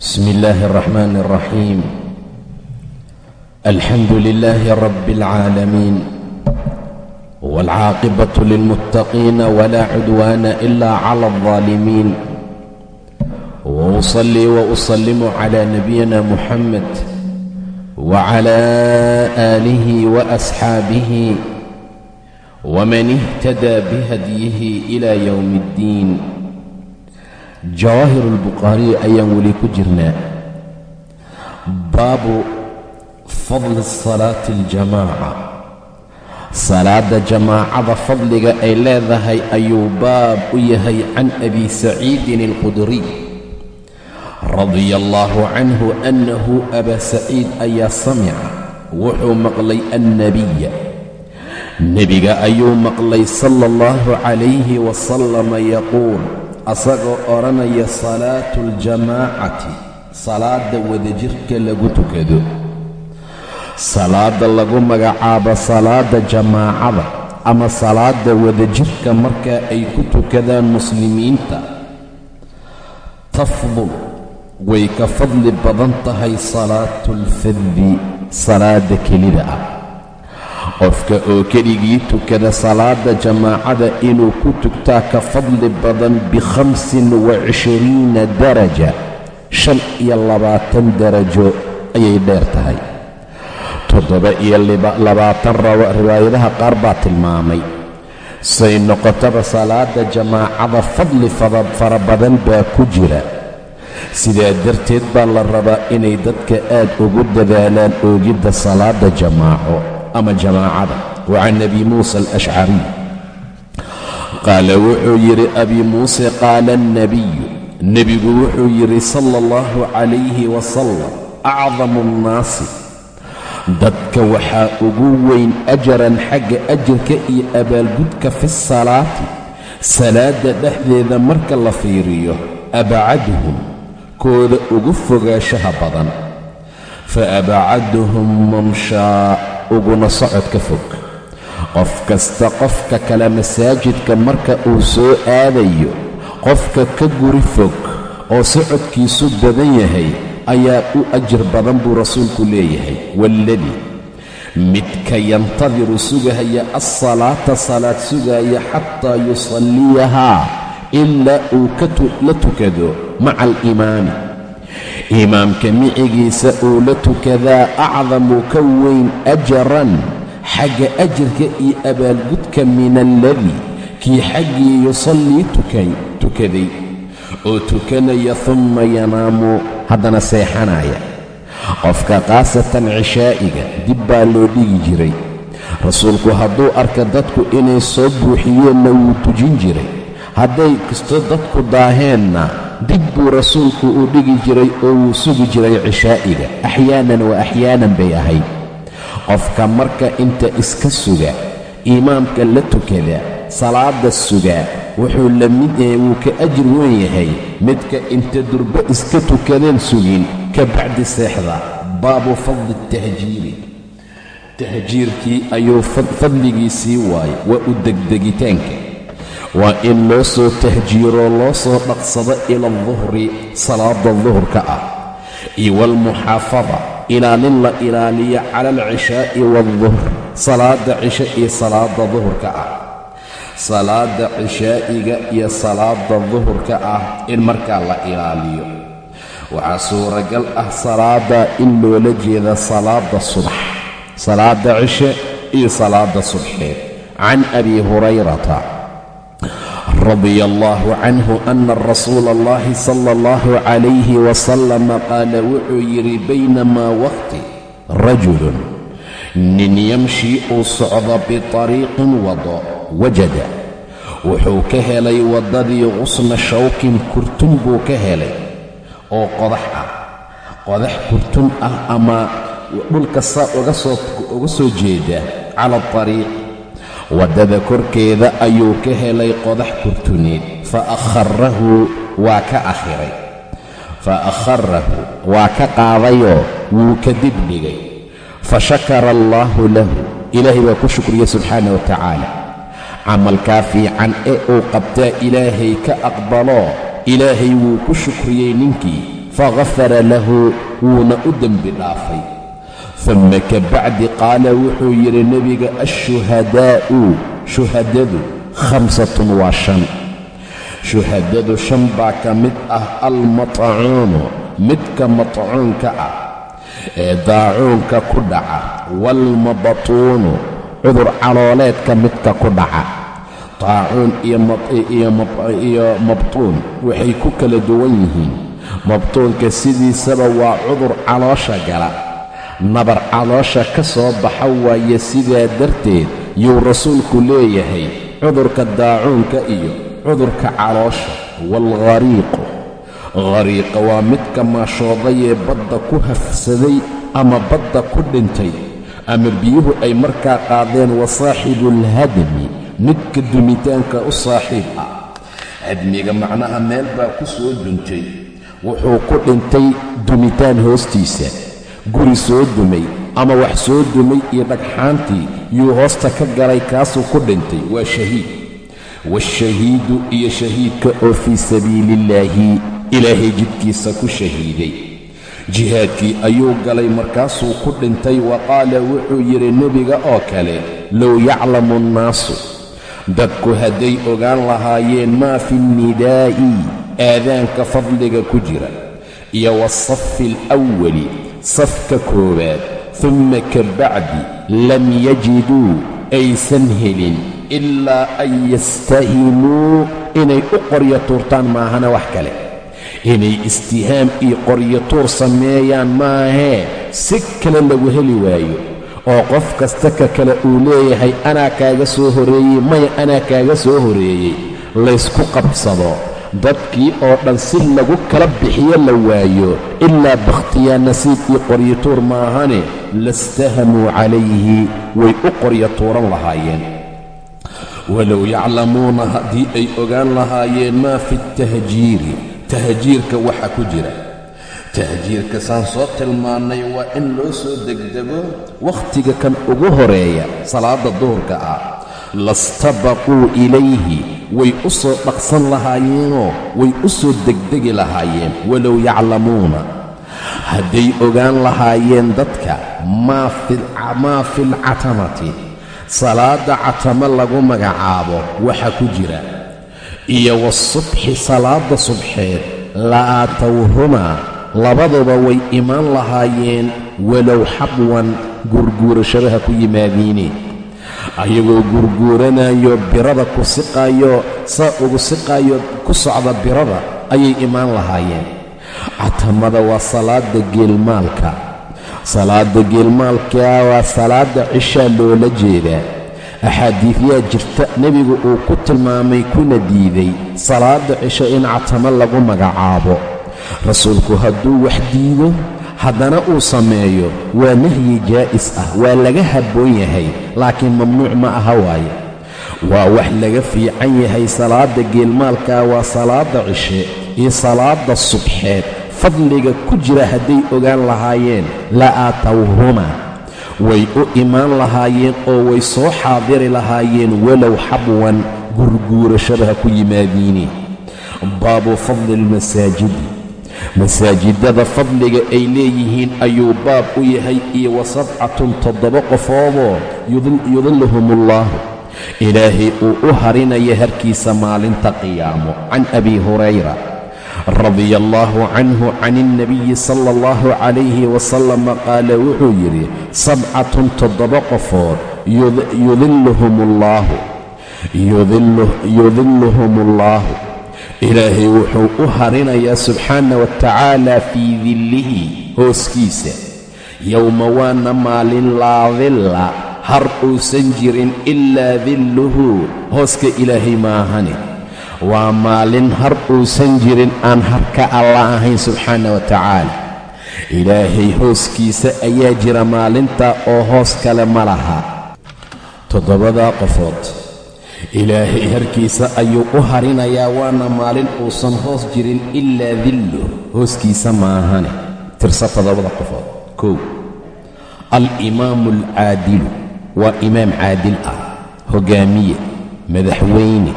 بسم الله الرحمن الرحيم الحمد لله رب العالمين والعاقبة للمتقين ولا عدوان إلا على الظالمين وأصلي وأسلم على نبينا محمد وعلى آله وأصحابه ومن اهتدى بهديه إلى يوم الدين jawaahir albukhaariy ayaan weli ku jirnaa. Baabu fadli salaati aljamaaca. Salaadda jamaacada fadliga ay leedahay ayuu baab u yahay can abi saciidin alqudriy radia allaahu canhu annahu abaa saciid ayaa samica wuxuu maqlay annabiya nebiga ayuu maqlay sala allahu calayhi wasalama yaquul asagoo odhanaya salaatu aljamaacati salaadda wadajirka lagu tukado. Salaadda lagu magacaabo salaadda jamaacada ama salaadda wadajirka markaa ay ku tukadaan muslimiinta tafdul way ka fadli badan tahay salaatu alfaddi salaadda kelida ah qofka oo keligii tukada salaada jamaacada inuu ku tugtaa ka fadli badan bikhamsin wa cishiriina daraja shan iyo labaatan darajo ayay dheer tahay. Toddoba iyo labaatan riwaayadaha qaar baa tilmaamay say noqotaba salaada jamaacada fadli fara badan baa ku jira. Sidaa darteed baa la rabaa inay dadka aad ugu dadaalaan oogidda salaada jamaaco ama jamaacada wa can abi muusa alashcariy qaala wuxuu yidhi abi muuse qaala alnabiyu nebigu wuxuu yidhi sala allahu calayhi wasalam acdamu annaasi dadka waxaa ugu weyn ajaran xagga ajirka iyo abaalgudka fi salaati salaadda dhexdeeda marka la fiiriyo abcaduhum kooda ugu fogaanshaha badan. Fa abcaduhum mamshaa uguna socodka fog. Qof kasta qofka kale masaajidka marka uu soo aadayo qofka ka guri fog oo socodkiisu badan yahay ayaa u ajir badan buu rasuulku leeyahay. Waaladii midka yantadiru sugahaya alsalaata salaad sugaya xataa yusalliyahaa ilaa uu la tukado maca alimaami imaamka micigiisa uu la tukadaa acdamu ka weyn ajaran xagga ajirka iyo abaalgudka min alladii kii xaggii yusallii tukaday. Oo tukanaya humma yanaamu haddana seexanaya qofka khaasatan cishaa'iga dib baa loo dhigi jiray. Rasuulku hadduu arka dadku inay soo buuxiyeenna wuu tujin jiray. Hadday kasto dadku daaheenna dib buu rasuulku u dhigi jiray oo wuu sugi jiray cishaa'iga. Axyaanan wa axyaanan bay ahayd. Qofka marka inta iska suga imaamka la tukada salaadda sugaa wuxuu la mid wuu ka ajir weyn yahay. Midka inta durbo iska tukadeen sugin ka bacdi seexda baabu fadli tahjiiri. Tahjiirkii ayuu fadligiisii waaye waa u degdegitaanka waa in loo soo tahjiiro loo soo dhaqsado ila alduhri salaada duhurka ah. Iyo waalmuxaafada ilaalin la ilaaliyo cala alcishaa'i waalduhr salaada cisho iyo salaada duhurka ah. Salaada cishaa'iga iyo salaada duhurka ah in markaa la ilaaliyo. Waxaa suuragal ah salaada in loola jeeda salaada subax salaada cishe iyo salaada subxeed can abi hurayrata radia allahu canhu ana rasuula allahi sala allahu calayhi wasalama qaala wuxuu yidhi baynamaa waqti rajulun nin yamshi uu socdo bitariiqin wado wajada. Wuxuu ka helay waddadii qusna shawkin kurtun buu ka helay oo qodax ah. Qodax kurtun ah ama dhulka saa uga soo jeeda cala atariiq waddada korkeeda ayuu ka helay qodax kurtuneed fa akharahu waa ka akhiray. Fa akharahu waa ka qaadayoo wuu ka dib dhigay. Fa shakara allaahu lahu ilaahay baa ku shukriya subxaana wa tacaala. Camalkaa fiican ee uu qabtaa ilaahay ka aqbaloo ilaahay wuu ku shukriyey ninkii. Fagafara lahu wuuna u dembi dhaafay dumma ka bacdi qaala wuxuu yidhi nebiga ashuhadaa'u shuhadadu khamsatun waa shan shuhadadu shan baa ka mid ah almatcuunu midka matcuunka ah ee daacuunka ku dhaca waalmabatuunu cudur calooleedka midka ku dhaca daacuun iyo mabtuun waxay ku kala duwan yihiin mabtuunka sidiisaba waa cudur caloosha gala nabar caloosha ka soo baxa waaye sidaa darteed yuu rasuulku leeyahay cudurka daacuunka iyo cudurka caloosha waalghariiqu khariiqa waa midka maashooday ee badda ku hafsaday ama badda ku dhintay. Ama biyuhu ay markaa qaadeen wa saaxibuulhadmi midka dumitaanka u saaxiib ah. Hadmiga macnaha meel baa ku soo duntay wuxuu ku dhintay dumitaan hoostiisa guri soo dumay ama wax soo dumay iyo dhagxaantii yuu hoosta ka galay kaasuu ku dhintay. Waa shahiid. Waashahiidu iyo shahiidka oo fii sabiiliillaahi ilaahay jidkiisa ku shahiiday. Jihaadkii ayuu galay markaasuu ku dhintay. Wa qaala wuxuu yidhi nebiga oo kale low yaclamu annaasu dadku hadday ogaan lahaayeen maa fi nnidaa'i aadaanka fadliga ku jira iyo waasafi alawali safka koowaad dumma ka bacdi lam yajiduu aysan helin ilaa an yastahimuu inay u qoryo tuurtaan maahana wax kale inay istihaam iyo qoryo tuur sameeyaan maahee si kale lagu heli waayo oo qof kasta ka kale uu leeyahay anaa kaaga soo horeeyey maya anaa kaaga soo horeeyey laysku qabsado dadkii oo dhan si lagu kala bixiyo la waayo ilaa bakhtiyaa nasiib iyo qoryo tuur maahane lastahamuu calayhi way u qoryo tuuran lahaayeen. Walow yaclamuuna haddii ay ogaan lahaayeen maa fi tahjiiri tahjiirka waxa ku jira. Tahjiirka saan soo tilmaannay waa in loo soo degdego wakhtiga kan ugu horreeya salaadda duhurka ah. Lastabaquu ilayhi way u soo dhaqsan lahaayeenoo way u soo degdegi lahaayeen walow yaclamuuna. Hadday ogaan lahaayeen dadka maa filcatamati salaadda catamo lagu magacaabo waxa ku jira. Iyo wasubxi salaadda subxeed la'aatowhumaa labaduba way imaan lahaayeen walow xabwan gurguurashadaha ku yimaadiine ayagoo gurguuranayo birada ku siqaayo saa ugu siqaayo ku socda birada ayay imaan lahaayeen. Catamada waa salaadda geelmaalka. Salaadda geelmaalka waa salaadda cishaa loola jeedaa. Axaadiidyaa jirta nebigu uu ku tilmaamay kuna diiday salaadda cisho in catamo lagu magacaabo. Rasuulku hadduu wax diido haddana uu sameeyo waa nahyi jaa'is ah waa laga habboon yahay laakiin mamnuuc ma aha waaye. Waa wax laga fiican yahay salaadda geelmaalka waa salaadda cishe iyo salaadda subxeed fadliga ku jira hadday ogaan lahaayeen la aatawhumaa way u imaan lahaayeen oo way soo xaadiri lahaayeen walow xabwan gurguurashadaha ku yimaadiine baabu fadli almasaajidi masaajidada fadliga ay leeyihiin ayuu baab u yahay iyo wa sabcatun toddoba qofoodoo yudilluhumullaahu ilaahay uu u harinaya harkiisa maalinta qiyaamo. Can abi hurayra radia allaahu canhu can ilnabiyi sala allahu calayhi wasalama qaala wuxuu yidhi sabcatun toddoba qofood yudilluhum ullaahu yudilluhum ullaahu ilaahay wuxuu u harinayaa subxaana wa tacaala fii dillihi hooskiisa. Yowma waana maalin laa dilla har uusan jirin ilaa dilluhu hooska ilaahay maahane waa maalin har uusan jirin aan harka alla ahayn subxaana wa tacaala. Ilaahay hooskiisa ayaa jira maalinta oo hoos kale ma laha. Toddobadaa qofood ilaahay harkiisa ayuu u harinayaa waana maalin uusan hoos jirin ilaa dillu. Hooskiisa maahane tirsa toddobada qofood. Kow. Al-imaamu alcaadilu waa imaam caadil ah hoggaamiye madaxweyne.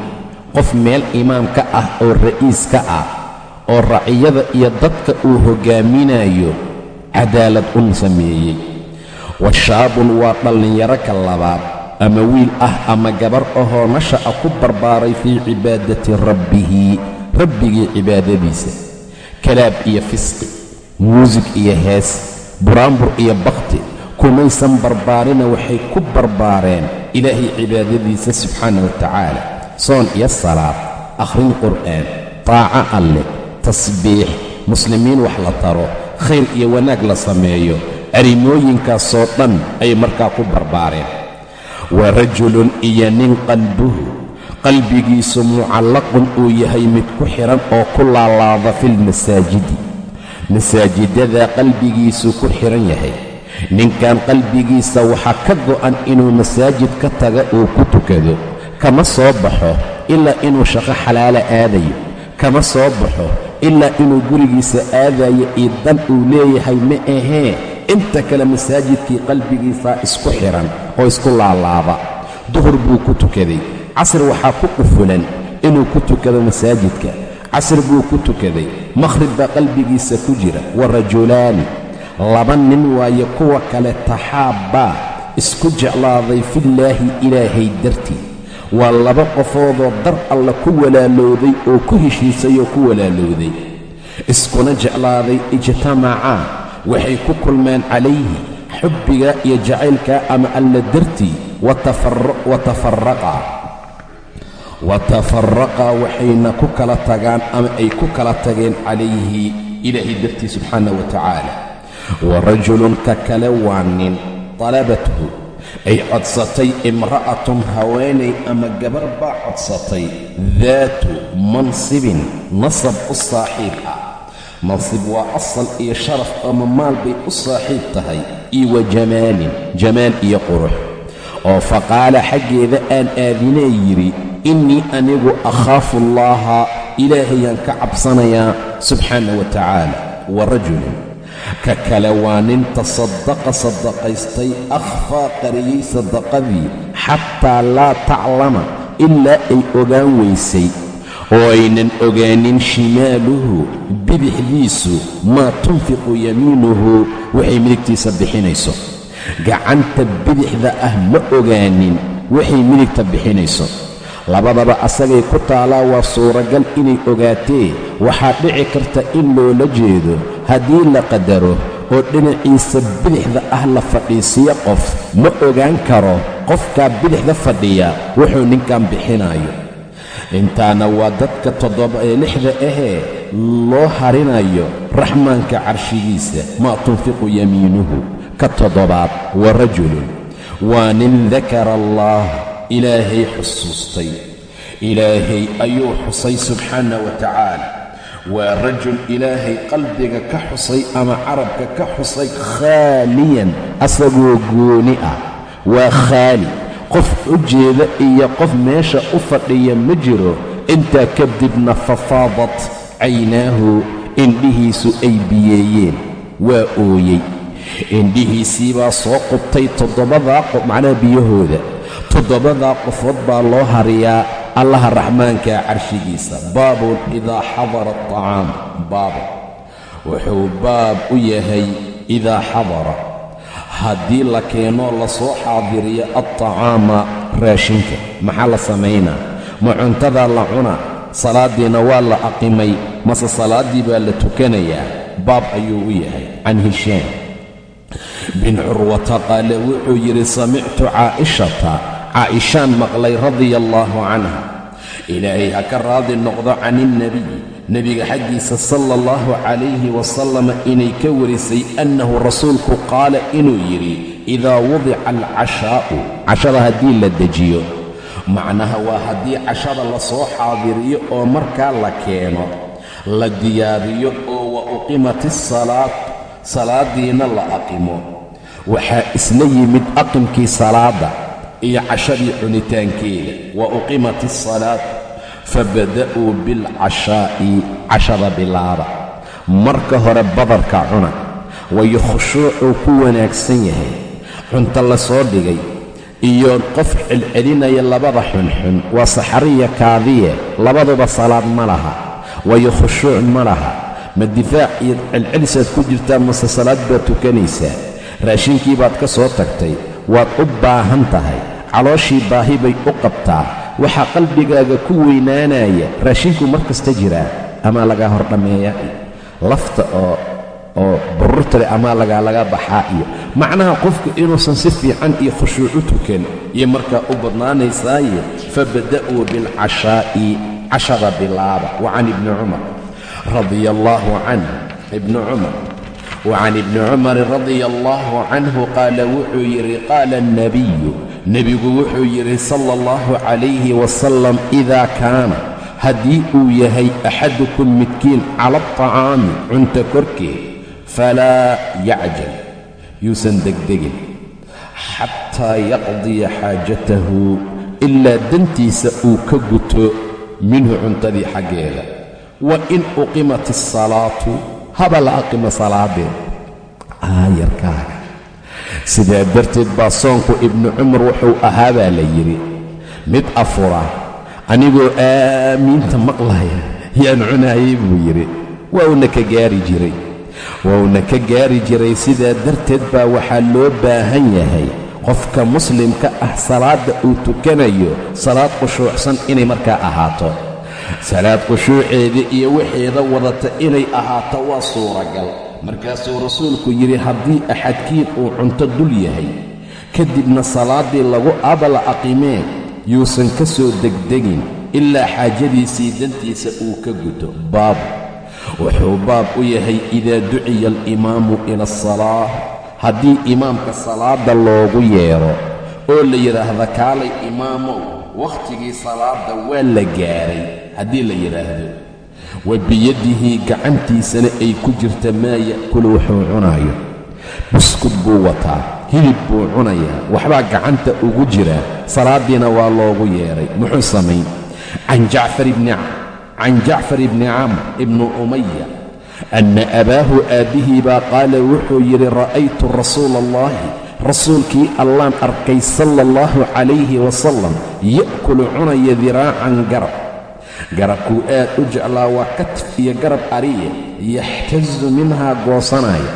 Qof meel imaam ka ah oo ra'iis ka ah oo raciyada iyo dadka uu hoggaaminayo cadaalad un sameeyey. Wa shaabun waa dhallinyaro ka labaad ama wiil ah ama gabar ahoo nasha'a ku barbaaray fii cibaadati rabbihi rabbigii cibaadadiisa. Kalaab iyo fisqi muusig iyo hees buraanbur iyo bakhti kumaysan barbaarina waxay ku barbaareen ilaahay cibaadadiisa subxaana wa tacaala. Soon iyo salaad akhrin qur'aan taaco alleh tasbiix muslimiin wax la taro khayr iyo wanaag la sameeyo arrimooyinkaasoo dhan ay markaa ku barbaareen wa rajulun iyo nin qalbuhu. Qalbigiisu mucallaqun uu yahay mid ku xidhan oo ku laalaada filmasaajidi masaajidada qalbigiisu ku xidhan yahay. Ninkan qalbigiisa waxaa ka go'an inuu masaajid ka taga uu ku tukado. Kama soo baxo ilaa inuu shaqo xalaala aadayo. Kama soo baxo ilaa inuu gurigiisa aadayo iyo dan uu leeyahay ma ahee inta kale masaajidkii qalbigiisaa isku xidhan oo isku laalaaba. Duhur buu ku tukaday. Casr waxaa ku qufulan inuu ku tukado masaajidka. Casr buu ku tukaday. Makhrib baa qalbigiisa ku jira. Wa rajulaani. Laba nin waaye kuwa kale taxaabbaa isku jeclaaday fillaahi ilaahay dartii. Waa laba qofoodoo dar alla ku walaalowday oo ku heshiisay oo ku walaalowday iskuna jeclaaday ijtamacaa waxay ku kulmeen calayhi xubbiga iyo jacaylka ama alla dartii wa waxayna ku kala tagaan ama ay ku kala tageen calayhi ilaahay dartii subxaana wa tacaala. Wa rajulun ka kale waa nin talabathu ay codsatay imra'atun haweenay ama gabar baa codsatay daatu mansibin nasab u saaxiib ah mansib waa asal iyo sharaf ama maal bay u saaxiib tahay iyo wa jamaalin jamaal iyo qurux. Oo faqaala xaggeeda aan aadinee yidhi innii anigu akhaafu allaaha ilaahayaan ka cabsanayaa subxaana wa tacaala wa rajulun ka kale waa nin tasaddaqa saddaqaystay akhfaa qariyey saddaqadii xataa laa taclama ilaa ay ogaan weysay oo aynan ogaanin shimaaluhu bidixdiisu maa tunfiqu yamiinuhu waxay midigtiisa bixinayso gacanta bidixda ah ma ogaanin waxay midigta bixinayso labadaba asagay ku taalaa waa suuragal inay ogaatee waxaa dhici karta in loola jeedo haddii la qadaro oo dhinaciisa bidixda ah la fadhiisiyo qof ma ogaan karo qofkaa bidixda fadhiya wuxuu ninkan bixinayo intaana waa dadka toddoba ee lixda ahee loo harinayo raxmaanka carshigiisa maa tunfiqu yamiinuhu ka toddobaad wa rajulun. Waa nin dakara allah ilaahay xusuustay. Ilaahay ayuu xusay subxaana wa tacaala. Waa rajul ilaahay qalbiga ka xusay ama carabka ka xusay khaaliyan asagoo gooni ah. Waa khaali qof u jeeda iyo qof meesha u fadhiya ma jiro. Intaa kadibna fafaadat caynaahu indhihiisu ay biyeeyeen. Waa ooyey. Indhihiisii baa soo qubtay toddobadaa macnaha biyahooda. Toddobadaa qofood baa loo hariyaa allaha raxmaankaa carshigiisa. Baabun idaa xadara aطacaam baabun wuxuu baab u yahay idaa xadara haddii la keenoo la soo xaadiriyo alطacaama raashinka. Maxaa la samaynaa ma cuntadaa la cunaa salaaddiina waa la aqimay mase salaaddii baa la tukanayaa. Baab ayuu u yahay. Can hishaam bin curwata qaale wuxuu yidhi samictu caa'ishata. Caa'ishaan maqlay radia allaahu canha. Ilaahay ha ka raadi noqdo can ilnebiy nebiga xaggiisa sala allahu calayhi wasalama inay ka warisay annahu rasuulku qaala inuu yidhi idaa wudica alcashaa'u cashada haddii la dejiyo. Macnaha waa haddii cashada la soo xaadiriyo oo markaa la keeno la diyaariyo oo wa uqimat isalaad salaaddiina la aqimo. Waxaa isla yimid aqimkii salaadda iyo cashadii cunitaankeeda wa uqimat isalaad fabada'uu bilcashaa'i cashada bilaaba marka hore badarka cuna wayo khushuucuu ku wanaagsan yahay cunto la soo dhigay iyo qof celcelinaya labada xunxun waa saxariya kaadiye labaduba salaad ma laha waayo khushuuc ma laha ma difaac iyo celcelisaad ku jirtaa mase salaad baad tukanaysaa raashinkii baad ka soo tagtay waad u baahan tahay calooshii baahi bay u qabtaa waxaa qalbigaaga ku weynaanaya raashinku mar kasta jiraa amaa lagaa hor dhammeeyaa lafta oo oo bururtale amaa lagaa laga baxaa iyo macnaha qofku inuusan si fiican iyo khushuuc u tukan iyo markaa u badnaanaysaaye fabada'uu bilcashaa'i cashada bilaaba. Wa can ibni cumar radia allaahu canh ibni cumar. Wa can ibni cumarin radia allaahu canhu qaala wuxuu yidhi qaala alnabiyu nebigu wuxuu yidhi sala allahu calayhi wasalam idaa kaana haddii uu yahay axadukum midkiin cala alطacaami cunta korkeed falaa yacjal yuusan degdegin xataa yaqdiya xaajatahu ilaa dantiisa uu ka guto minhu cuntadii xaggeeda. Wa in uqimat asalaatu haba la aqimo salaadeen. Aayarkaaga sidaa darteed baa soonku ibnu cumar wuxuu ahaa baa la yidhi mid afura anigoo aamiinta maqlaya yaan cunaayay buu yidhi. Wauna ka gaari jiray. Wauna ka gaari jiray sidaa darteed baa waxaa loo baahan yahay qofka muslimka ah salaadda uu tukanayo salaad khushuucsan inay markaa ahaato. Salaad khushuuceeda iyo waxeeda wadata inay ahaato waa suuragal markaasuu rasuulku yidhi haddii axadkiin uu cunto dul yahay kadibna salaaddii lagu abala aqimee yuusan ka soo degdegin ilaa xaajadiisii dantiisa uu ka guto baabu wuxuu baab u yahay idaa duciya alimaamu ila asalaa haddii imaamka salaadda loogu yeedho oo la yidhaahda kaalay imaamow wakhtigii salaadda waa la gaaray. Haddii la yidhaahdo wa biyadihi gacantiisana ay ku jirta maa ya'kulu wuxuu cunaayo. Buskud buu wataa hilib buu cunayaa waxbaa gacanta ugu jira salaaddiina waa loogu yeedhay muxuu samayn? Can jacfar ibni camr ibni umaya anna abaahu aabbihii baa qaala wuxuu yidhi ra'aytu rasuula allahi rasuulkii allaan arkay sala allahu calayhi wasalam ya'kulu cunaya diraacan garab garabkuu aad u jeclaa waa katif iyo garab ariye yaxtasu minhaa goosanaya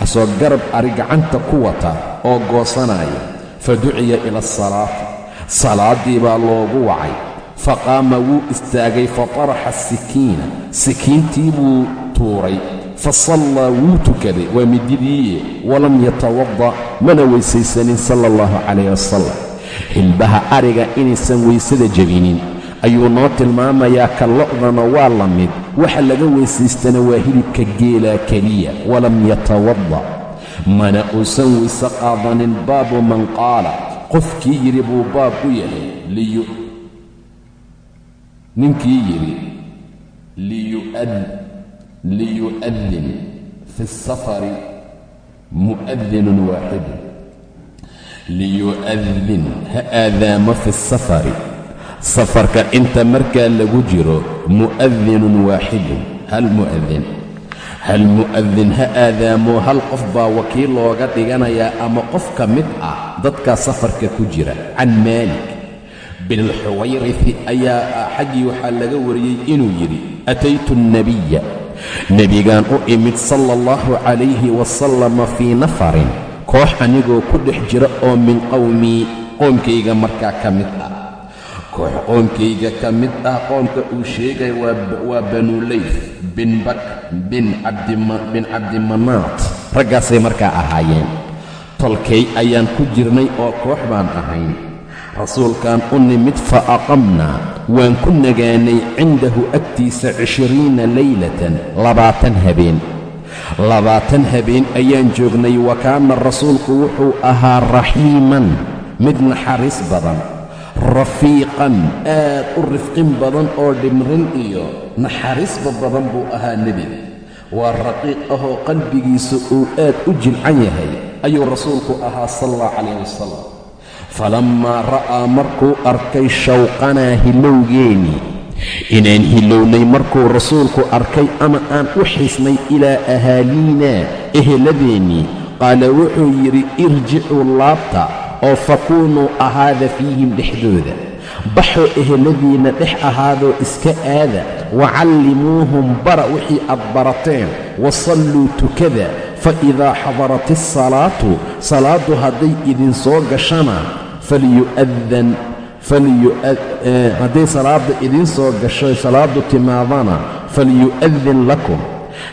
asoo garab ari gacanta ku wata oo goosanaya fa duciya ila asalaati salaaddii baa loogu wacay. Faqaama wuu istaagay fataraxa asikiina sikiintii buu tuuray. Fa sallaa wuu tukaday. Waa mididiiye walam yatawadda. Mana weysaysanin sala allahu calayh wasalam hilbaha ariga inaysan weysada jebinin ayuu noo tilmaamayaa ka lo'dana waa la mid. Waxa laga weysaystana waa hilibka geelaa keliya walam yatawadda. Mana uusan weyse qaadanin baabu man qaala. Qofkii yidhi buu baab u yahay ninkii yidhi liyu'adin fi asafari mu'adinun waaxidun. Liyu'adin ha aadaamo fi asafari safarka inta markaa lagu jiro mu'adinun waaxidun. Hal mu'adin hal mu'adin ha aadaamo hal qof baa wakiil looga dhiganayaa ama qof ka mid ah dadkaa safarka ku jira? Can maalik bilxuwayrifi ayaa xaggii waxaa laga wariyey inuu yidhi ataytu alnebiya nebigaan u imid sala allahu calayhi wasalama fii nafarin koox anigoo ku dhex jira oo min qowmii qoomkayga markaa ka mid ah koox qoomkayga ka mid ah qoomka uu sheegay waa banuleyf bin bak bin cabdimanaat raggaasay markaa ahaayeen. Tolkay ayaan ku jirnay oo koox baan ahayn. Rasuulkaan u nimid fa aqamnaa waan ku nagaanay cindahu agtiisa cishiriina leylatan labaatan habeen. Labaatan habeen ayaan joognay wa kaana rasuulku wuxuu ahaa raxiiman mid naxariis badan rafiiqan aad u rifqin badan oo dhimrin iyo naxariisba badan buu ahaa nebiga waa raqiiq ahoo qalbigiisa uu aad u jilcan yahay ayuu rasuulku ahaa sala allah calayh wasalam falammaa ra'aa markuu arkay shawqanaa hilowgeennii inaan hilownay markuu rasuulku arkay ama aan u xisnay ilaa ahaaliinaa eheladeennii qaala wuxuu yidhi irjicuu laabta oo fakuunuu ahaada fiihim dhexdooda. Baxoo eheladiinna dhex ahaadoo iska aada wacallimuuhum bara wixii aad barateen wasalluu tukada fa idaa xadarat isalaatu salaaddu hadday idin soo gashana falyu'adan hadday salaadda idiin soo gasho salaaddu timaadana falyu'adin lakum.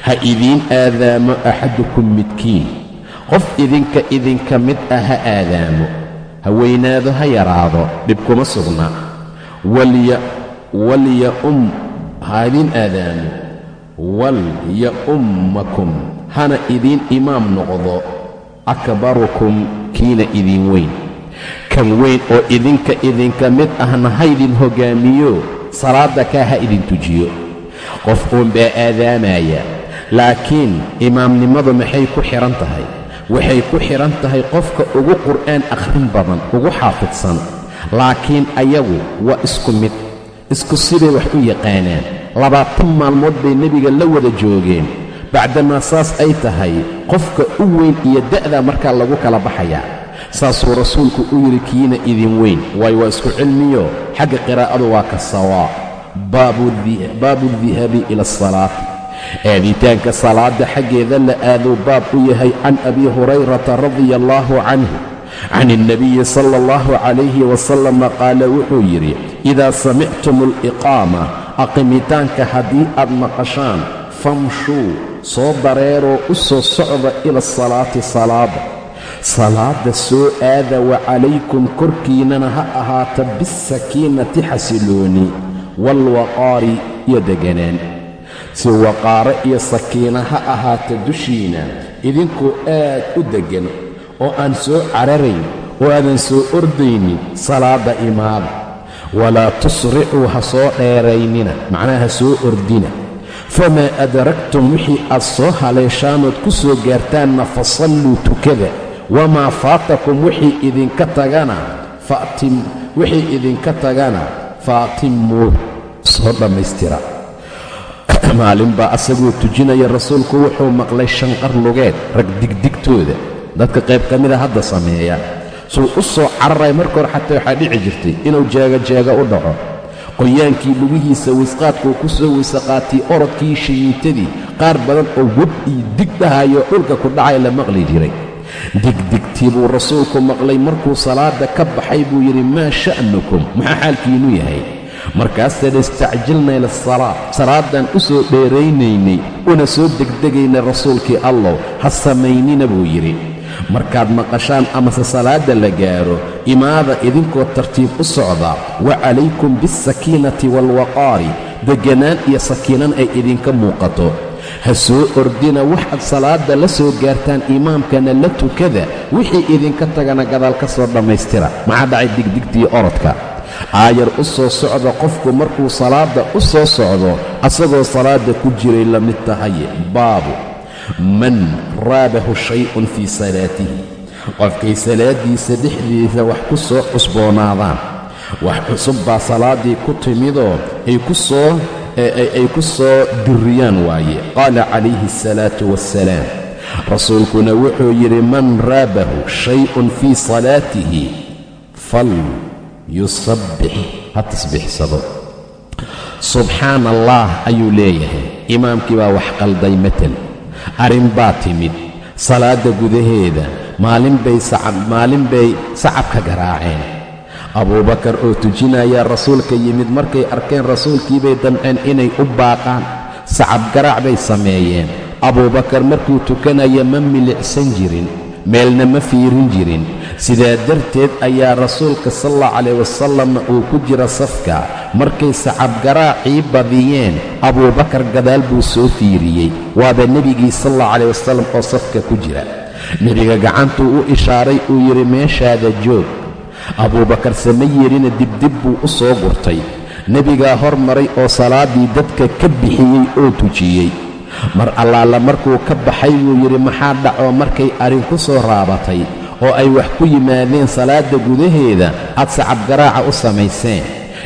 Ha idiin aadaamo axadukum midkiin. Qof idinka idinka mid ah ha aadaamo ha weynaado ha yaraado dhib kuma sugna. Walya'um ha idiin aadaamo walya'ummakum hana idiin imaam noqdo. Akbarukum kiina idiin weyn. Kan weyn oo idinka idinka mid ahna haydin hoggaamiyo salaadda kaa ha idin tujiyo. Qof uun baa aadaamaya laakiin imaamnimadu maxay ku xidhan tahay waxay ku xidhan tahay qofka ugu qur'aan akhrin badan ugu xaafidsan. Laakiin ayagu waa isku mid isku siday wax u yaqaanaan? Labaatan maalmood bay nebiga la wada joogeen. Bacdamaa saas ay tahay qofka u weyn iyo da'daa markaa lagu kala baxayaa. Saasuu rasuulku u yidhi kiina idin weyn. Waayo waa isku cilmiyo. Xagga qiraa'adu waa ka sawaa. Baabu dihabi ila asalaati aaditaanka salaadda xaggeeda la aaduu baab u yahay can abi hurayrata radia allaahu canhu. Can ilnabiyi sala allahu calayhi wasalama qaala wuxuu yidhi idaa samictum aliqaama aqimitaanka haddii aad maqashaan famshuu soo dareeroo u soo socda ila asalaati salaada. Salaadda soo aada wa calaykum korkiinnana ha ahaata bisakiinati xasilooni waalwaqaari iyo deganaan si waqaare iyo sakiina ha ahaata dushiina idinkoo aad u deggan oo aan soo cararayn oo aadan soo ordaynin salaadda imaada walaa tusricuu ha soo dheeraynina macnaha ha soo ordina. Famaa adragtum wixii aad soo haleeshaanood ku soo gaartaanna fasalluu tukada. Wamaa faatakum wixii idinka tagana wixii idinka tagana faatimmuu soo dhammaystira maalin baa asagoo tujinaya rasuulku wuxuu maqlay shanqar lugeed rag digdigtooda. Dadka qayb ka mida hadda sameeya. Suu u soo cararay marka hore xataa waxaa dhici jirtay inuu jeegajeega u dhaco. Qoyaankii lugihiisa wisqaadkuu ku soo weysaqaatay orodkii shayiitadii qaar badan oo web iyo dig dhahayo dhulka ku dhacay la maqli jiray. Digdigtii buu rasuulku maqlay markuu salaadda ka baxay buu yidhi maa sha'nukum? Maxaa xaalkiinnu yahay markaasaan istacjilnay lisalaa salaaddaan u soo dheeraynaynay una soo degdegaynay rasuulkii allow ha samaynina buu yidhi. Markaad maqashaan amase salaadda la gaaro imaada idinkoo tartiib u socda wa calaykum bialsakiinati waalwaqaari degganaan iyo sakiinan ay idinka muuqato. Ha soo ordina waxaad salaadda la soo gaartaan imaamkana la tukada wixii idinka tagana gadaal ka soo dhammaystira. Maxaa dhacay digdigtii orodka aayar u soo socda qofku markuu salaadda u soo socdo asagoo salaadda ku jiray la mid tahay baabu man raabahu shay'un fii salaatihi. Qofkay salaaddiisa dhexdiisa wax ku soo cusboonaadaan wax cusub baa salaaddii ku timidoo ay ku soo ay ku soo dirriyaan waaye. Qaala calayhi asalaatu wassalaam rasuulkuna wuxuu yidhi man raabahu shay'un fii salaatihi fal yusabbix ha tasbiixsado subxaana allah ayuu leeyahay. Imaamkii baa wax qalday matel arrin baa timid. Salaadda gudaheeda maalin bay sacab ka garaaceen. Abuubakar oo tujinayaa rasuulka yimid markay arkeen rasuulkiibay damceen inay u baaqaan. Sacab garaac bay sameeyeen. Abuubakar markuu tukanaya ma milicsan jirin meelna ma fiirin jirin. Sidaa darteed ayaa rasuulka sal allahu calayh wasalamna uu ku jira safka. Markay sacabgaraacii badiyeen abuubakar gadaal buu soo fiiriyey. Waaba nebigii sal calayh wasalam oo safka ku jira. Nebiga gacantuu u ishaaray uu yidhi meeshaada joog. Abuubakar sama yeedhina dibdib buu u soo gurtay. Nebigaa hor maray oo salaaddii dadka ka bixiyey oo tujiyey mar allaala markuu ka baxay buu yidhi maxaa dhacoo markay arrin ku soo raabatay oo ay wax ku yimaadeen salaadda gudaheeda? Aad sacabgaraaca u samayseen.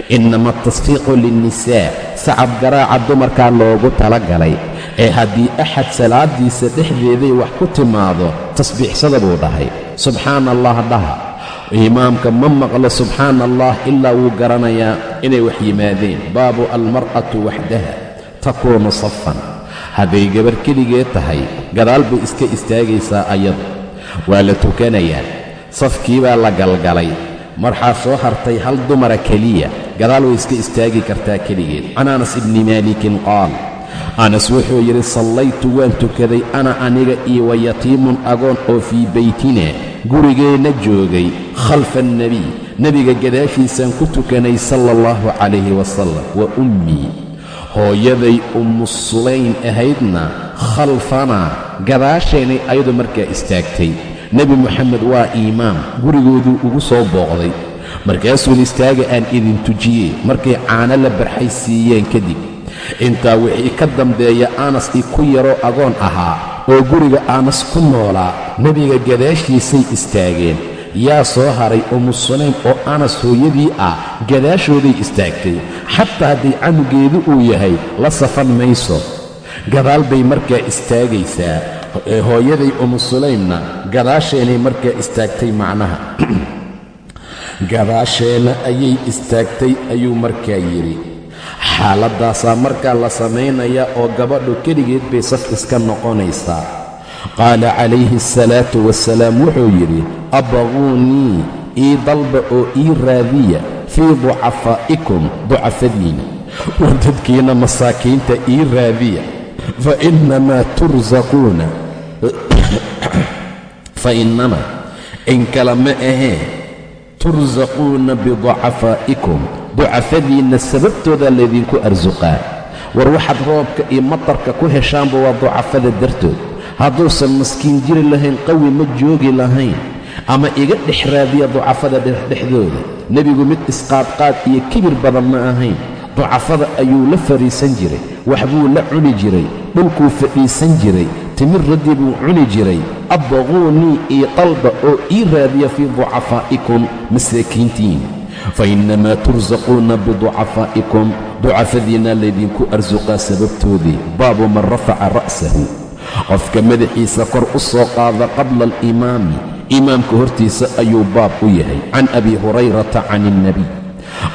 Innama tasfiiqu linnisaa. Sacabgaraaca dumarkaa loogu tala galay ee haddii axad salaaddiisa dhexdeeday wax ku timaado tasbiixsada buu dhahay. Subxaana allah dhaha. Imaamka ma maqlo subxaana allah ilaa wuu garanayaa inay wax yimaadeen. Baabu almar'atu waxdaha takuunu safan hadday gabar keligee tahay gadaal bay iska istaagaysaa ayadu waa la tukanayaa. Safkii baa la galgalay. Marxaa soo hartay hal dumara keliya. Gadaal way iska istaagi kartaa keligeed. Can anas ibni maalikin qaal anas wuxuu yidhi sallaytu waan tukaday ana aniga iyo wa yatiimun agoon oo fii beytina gurigeenna joogay. Khalfa alnebiy nebiga gadaashiisaan ku tukanay sala allahu calayhi wasalam wa ummii hooyaday ummu sulayn ahaydna khalfanaa gadaashaynay ayadu markaa istaagtay. Nebi moxamed waa iimaam gurigooduu ugu soo booqday. Markaasuun istaaga aan idin tujiyey markay caano la barxay siiyeen kadib. Intaa wixii ka dambeeya anas i ku yaroo agoon ahaa oo guriga anas ku noolaa nebiga gadaashiisay istaageen yaa soo haray ummu sulaym oo anas hooyadii ah gadaashooday istaagtay. Xataa haddii canugeedu uu yahay la safan mayso. Gadaal bay markaa istaagaysaa. Hooyaday ummu sulaymna gadaasheenay markaa istaagtay macnaha. Gadaasheenna ayay istaagtay ayuu markaa yidhi. Xaaladdaasaa markaa la samaynayaa oo gabadhu keligeed bay saf iska noqonaysaa qaala calayhi asalaatu wasalaam wuxuu yidhi abquunii ii dalba oo ii raadiya fii ducafaa'ikum ducafadiina. War dadkiina masaakiinta ii raadiya fa innamaa tursaquuna fa innamaa in kale ma ahee tursaquuna biducafaa'ikum ducafadiinna sababtoodaa laydinku arsuqaa war waxaad roobka iyo matarka ku heshaanba waa ducafada dartood hadduusan maskiin jiri lahayn qawi ma joogi lahayn ama iga dhex raadiya ducafada dhexdooda. Nebigu mid isqaadqaad iyo kibir badan ma ahayn. Ducafada ayuu la fadhiisan jiray waxbuu la cuni jiray dhulkuu fadhiisan jiray timir raddi buu cuni jiray. Abquunii io dalba oo ii raadiya fii ducafaa'ikum masaakiintiin. Fa innamaa tursaquuna biducafaa'ikum ducafadiinna laydinku arsuqaa sababtoodii. Baabu man rafaca ra'sahu qofka madaxiisa kor u soo qaada qabla alimaami imaamka hortiisa ayuu baab u yahay. Can abi hurayrata can ilnebiy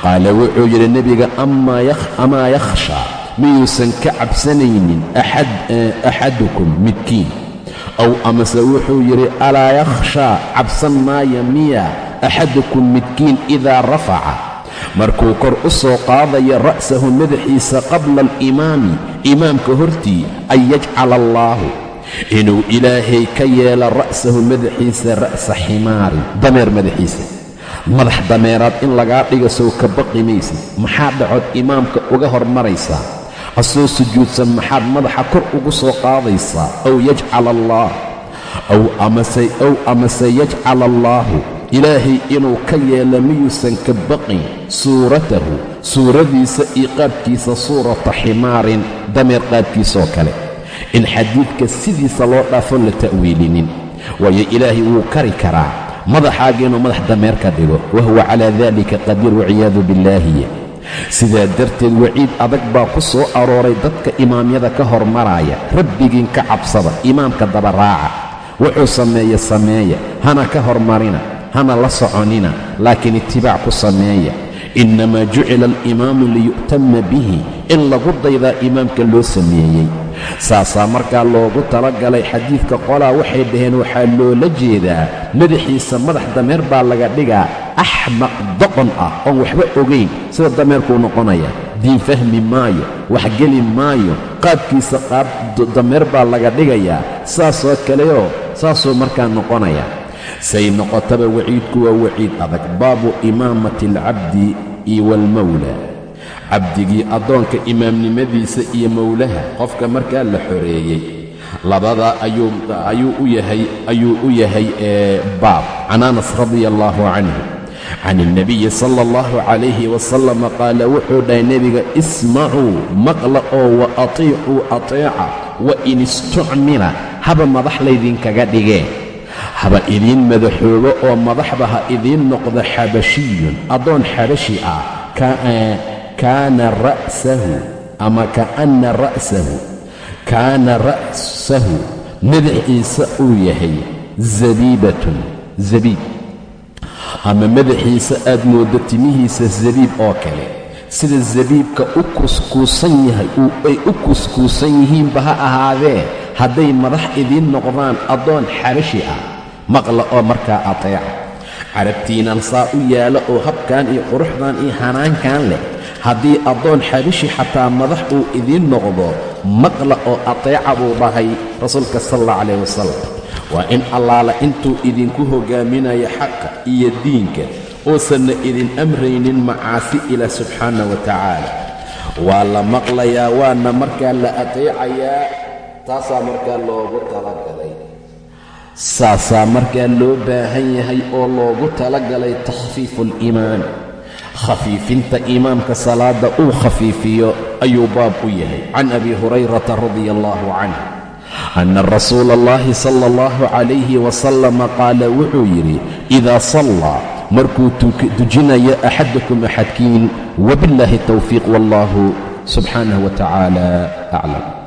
qaala wuxuu yidhi nebiga amaa yakhshaa miyuusan ka cabsanaynin axadukum midkiin? Ow amase wuxuu yidhi alaa yakhshaa cabsan maaya miya? Axadukum midkiin idaa rafaca. Markuu kor u soo qaadaya ra'sahu madaxiisa qabla alimaami imaamka hortii an yajcala allaahu inuu ilaahay ka yeelo ra'sahu madaxiisa ra'sa ximaarin dameer madaxiisa. Madax dameeraad in lagaa dhiga sow ka baqi maysid maxaa dhacood imaamka uga hormaraysaa asoo sujuudsan maxaad madaxa kor ugu soo qaadaysaa? Ow yajcala allaah ow amase ow amase yajcala allaahu ilaahay inuu ka yeelo miyuusan ka baqin suuratahu suuradiisa iyo qaabkiisa suurata ximaarin dameer qaabkiisoo kale. In xadiidka sidiisa loo dhaafo la ta'wiilinin. Waayo ilaahay wuu kari karaa. Madaxaaga inuu madax dameer ka dhigo wa huwa calaa daalika qadiir waciyaadu billaahi. Sidaa darteed waciid adag baa ku soo arooray dadka imaamyada ka hormaraya rabbigiin ka cabsada imaamka dabaraaca wuxuu sameeye sameeya hana ka hormarina hana la soconina laakiin itibaac ku sameeya. Innamaa jucila alimaamu liyu'tama bihi in lagu daydaa imaamka loo sameeyey. Saasaa markaa loogu talagalay xadiidka qolaa waxay dhaheen waxaa loola jeedaa madaxiisa madax dameer baa laga dhigaa axmaq doqon ah oon waxba ogayn sida dameerkuu noqonaya. Diin fahmi maayo waxgeli maayo qaabkiisa qaab dameer baa laga dhigayaa saasoo kaleoo saasuu markaa noqonaya say noqotaba waciidku waa waciid adag. Baabu imaamati alcabdi iyo waalmawla cabdigii addoonka imaamnimadiisa iyo mowlaha qofka markaa la xoreeyey. Labadaa ayuu u yahay ayuu u yahay baab. Can anas radia allaahu canhu can ilnabiyi sala allahu calayhi wasalama qaala wuxuu dhahay nebiga ismacuu maqla oo wa atiicuu ateeca wa in istucmila haba madax laydinkaga dhigee haba idiin madaxoobo oo madaxba ha idiin noqdo xabashiyun. Addoon xabashi ah kaana ra'sahu ama kaanna ra'sahu kaana ra'sahu madaxiisa uu yahay zabiibatun zabiib. Ama madaxiisa aad mooddo timihiisa zabiib oo kale. Sida zabiibka u kuskuusan yahay ay u kuskuusan yihiinba ha ahaadee hadday madax idiin noqdaan addoon xabashi ah maqla oo markaa ateeca. Carabtiinan saa u yaalla oo habkan iyo quruxdan iyo hanaankan leh. Haddii addoon xabashi xataa madax uu idiin noqdo maqla oo ateeca buu dhahay rasuulka sal allah calayh wasalam waa in allaala intuu idinku hogaaminayo xaqa iyo diinka uusanna idin amraynin macaasi ilaah subxaana wa tacaala. Waa la maqlayaa waana markaa la ateecayaa taasaa markaa loogu talagalay saasaa markaa loo baahan yahay oo loogu talagalay takhfiifu aliimaan khafiifinta iimaanka salaadda uu khafiifiyo ayuu baab u yahay. Can abi hurayrata radia allahu canh ana rasuula allahi sala allahu calayhi wasalama qaala wuxuu yidhi idaa sallaa markuu tujinayo axadakum axadkiin wabillaahi towfiiq wallahu subxaanah wa tacaala aclam